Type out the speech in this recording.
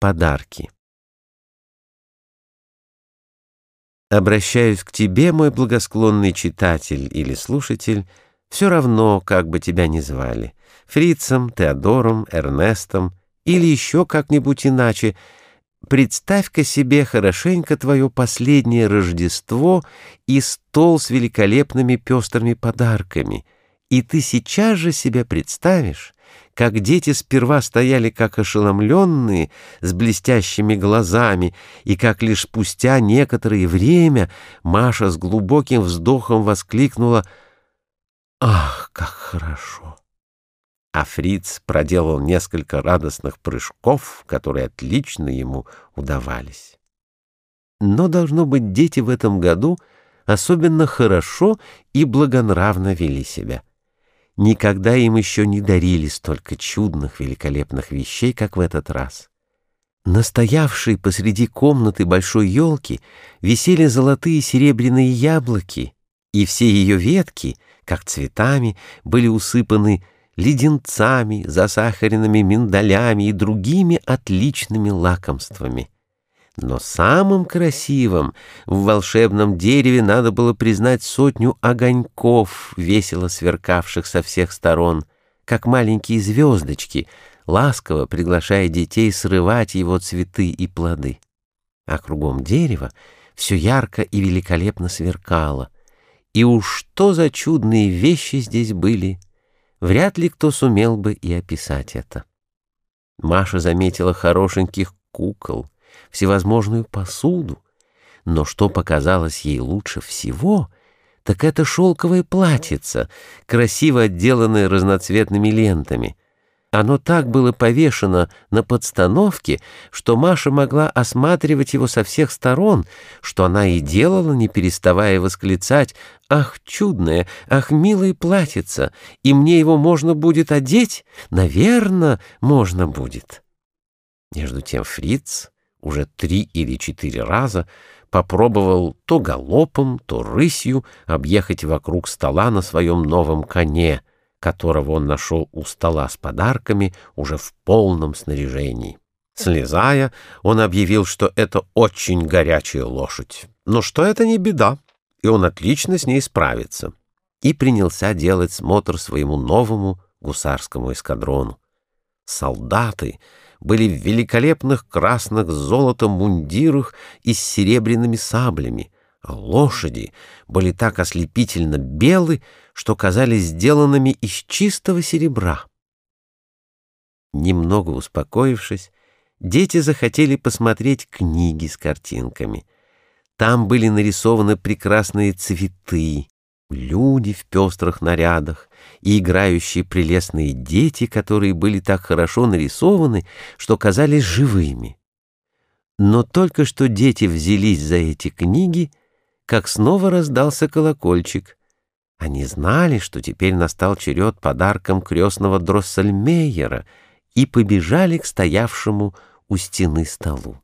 Подарки. Обращаюсь к тебе, мой благосклонный читатель или слушатель, все равно, как бы тебя ни звали, Фрицем, Теодором, Эрнестом или еще как-нибудь иначе, представь-ка себе хорошенько твое последнее Рождество и стол с великолепными пестрыми подарками, и ты сейчас же себе представишь, как дети сперва стояли как ошеломленные, с блестящими глазами, и как лишь спустя некоторое время Маша с глубоким вздохом воскликнула «Ах, как хорошо!» А Фриц проделал несколько радостных прыжков, которые отлично ему удавались. Но, должно быть, дети в этом году особенно хорошо и благонравно вели себя. Никогда им еще не дарили столько чудных, великолепных вещей, как в этот раз. Настоявшие посреди комнаты большой елки висели золотые и серебряные яблоки, и все ее ветки, как цветами, были усыпаны леденцами, засахаренными миндалями и другими отличными лакомствами. Но самым красивым в волшебном дереве надо было признать сотню огоньков, весело сверкавших со всех сторон, как маленькие звездочки, ласково приглашая детей срывать его цветы и плоды. А кругом дерева все ярко и великолепно сверкало. И уж что за чудные вещи здесь были, вряд ли кто сумел бы и описать это. Маша заметила хорошеньких кукол — всевозможную посуду, но что показалось ей лучше всего, так это шелковое платьице, красиво отделанное разноцветными лентами. Оно так было повешено на подстановке, что Маша могла осматривать его со всех сторон, что она и делала, не переставая восклицать «Ах, чудное! Ах, милое платьице! И мне его можно будет одеть? Наверно, можно будет!» Между тем Фриц уже три или четыре раза попробовал то галопом, то рысью объехать вокруг стола на своем новом коне, которого он нашел у стола с подарками уже в полном снаряжении. Слезая, он объявил, что это очень горячая лошадь, но что это не беда, и он отлично с ней справится, и принялся делать смотр своему новому гусарскому эскадрону. Солдаты были в великолепных красных с золотом мундирах и с серебряными саблями, а лошади были так ослепительно белы, что казались сделанными из чистого серебра. Немного успокоившись, дети захотели посмотреть книги с картинками. Там были нарисованы прекрасные цветы, люди в пестрых нарядах и играющие прелестные дети, которые были так хорошо нарисованы, что казались живыми. Но только что дети взялись за эти книги, как снова раздался колокольчик. Они знали, что теперь настал черед подарком крестного Дроссельмейера и побежали к стоявшему у стены столу.